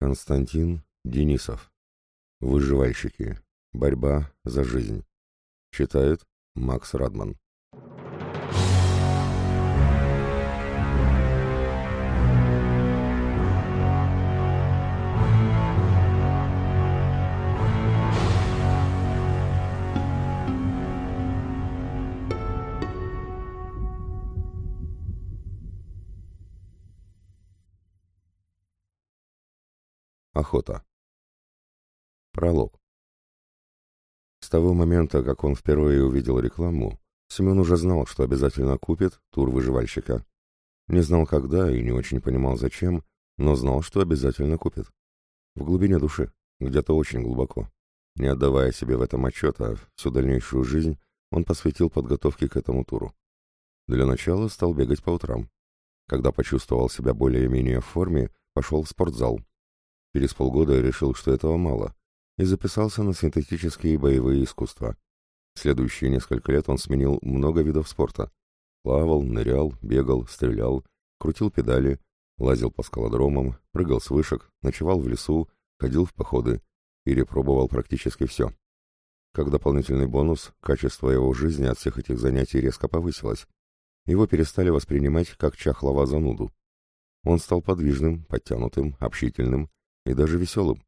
Константин Денисов. Выживальщики. Борьба за жизнь. Читает Макс Радман. Охота. Пролог. С того момента, как он впервые увидел рекламу, Семен уже знал, что обязательно купит тур выживальщика. Не знал когда и не очень понимал зачем, но знал, что обязательно купит. В глубине души, где-то очень глубоко. Не отдавая себе в этом отчета, всю дальнейшую жизнь он посвятил подготовке к этому туру. Для начала стал бегать по утрам. Когда почувствовал себя более-менее в форме, пошел в спортзал, Через полгода решил, что этого мало, и записался на синтетические боевые искусства. Следующие несколько лет он сменил много видов спорта. Плавал, нырял, бегал, стрелял, крутил педали, лазил по скалодромам, прыгал с вышек, ночевал в лесу, ходил в походы, перепробовал практически все. Как дополнительный бонус, качество его жизни от всех этих занятий резко повысилось. Его перестали воспринимать как чахлого зануду. Он стал подвижным, подтянутым, общительным, и даже веселым.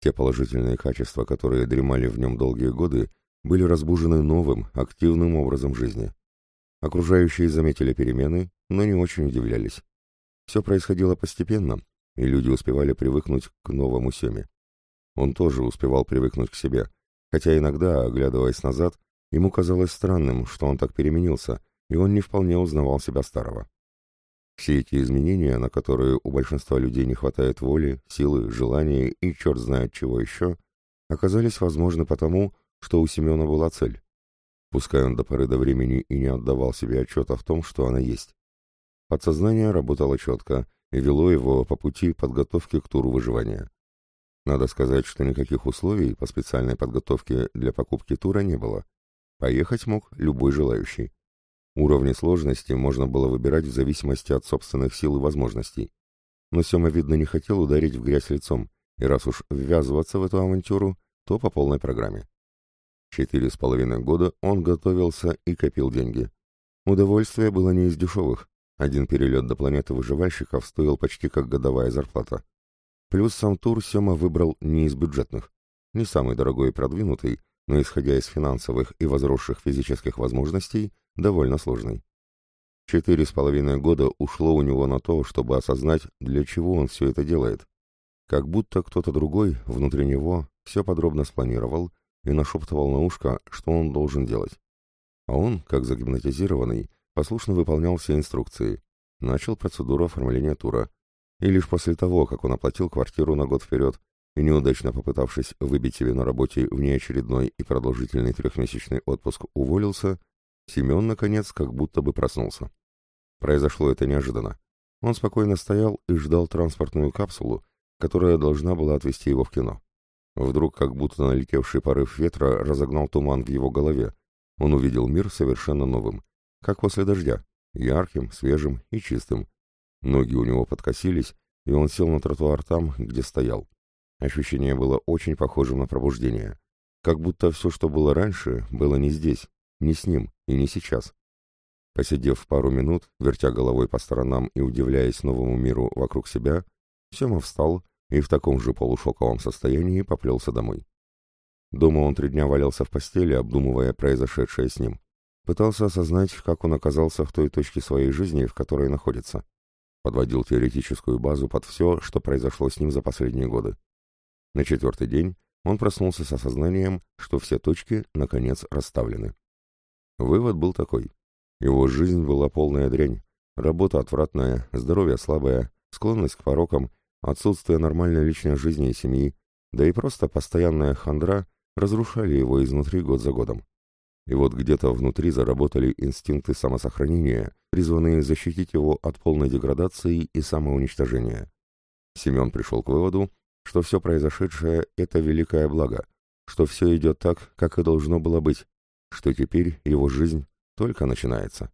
Те положительные качества, которые дремали в нем долгие годы, были разбужены новым, активным образом жизни. Окружающие заметили перемены, но не очень удивлялись. Все происходило постепенно, и люди успевали привыкнуть к новому Семе. Он тоже успевал привыкнуть к себе, хотя иногда, оглядываясь назад, ему казалось странным, что он так переменился, и он не вполне узнавал себя старого. Все эти изменения, на которые у большинства людей не хватает воли, силы, желания и черт знает чего еще, оказались возможны потому, что у Семена была цель. Пускай он до поры до времени и не отдавал себе отчета в том, что она есть. Подсознание работало четко и вело его по пути подготовки к туру выживания. Надо сказать, что никаких условий по специальной подготовке для покупки тура не было. Поехать мог любой желающий. Уровни сложности можно было выбирать в зависимости от собственных сил и возможностей. Но Сема, видно, не хотел ударить в грязь лицом, и раз уж ввязываться в эту авантюру, то по полной программе. Четыре с половиной года он готовился и копил деньги. Удовольствие было не из дешевых. Один перелет до планеты выживальщиков стоил почти как годовая зарплата. Плюс сам тур Сема выбрал не из бюджетных. Не самый дорогой и продвинутый, но исходя из финансовых и возросших физических возможностей, довольно сложный. Четыре с половиной года ушло у него на то, чтобы осознать, для чего он все это делает. Как будто кто-то другой, внутри него, все подробно спланировал и нашептывал на ушко, что он должен делать. А он, как загипнотизированный, послушно выполнял все инструкции, начал процедуру оформления тура. И лишь после того, как он оплатил квартиру на год вперед и неудачно попытавшись выбить себе на работе внеочередной и продолжительный трехмесячный отпуск, уволился, Семен, наконец, как будто бы проснулся. Произошло это неожиданно. Он спокойно стоял и ждал транспортную капсулу, которая должна была отвезти его в кино. Вдруг, как будто налетевший порыв ветра разогнал туман в его голове, он увидел мир совершенно новым, как после дождя, ярким, свежим и чистым. Ноги у него подкосились, и он сел на тротуар там, где стоял. Ощущение было очень похожим на пробуждение. Как будто все, что было раньше, было не здесь, не с ним и не сейчас. Посидев пару минут, вертя головой по сторонам и удивляясь новому миру вокруг себя, Сема встал и в таком же полушоковом состоянии поплелся домой. Дома он три дня валялся в постели, обдумывая произошедшее с ним. Пытался осознать, как он оказался в той точке своей жизни, в которой находится. Подводил теоретическую базу под все, что произошло с ним за последние годы. На четвертый день он проснулся с осознанием, что все точки, наконец, расставлены. Вывод был такой. Его жизнь была полная дрянь. Работа отвратная, здоровье слабое, склонность к порокам, отсутствие нормальной личной жизни и семьи, да и просто постоянная хандра разрушали его изнутри год за годом. И вот где-то внутри заработали инстинкты самосохранения, призванные защитить его от полной деградации и самоуничтожения. Семен пришел к выводу, что все произошедшее — это великое благо, что все идет так, как и должно было быть, что теперь его жизнь только начинается.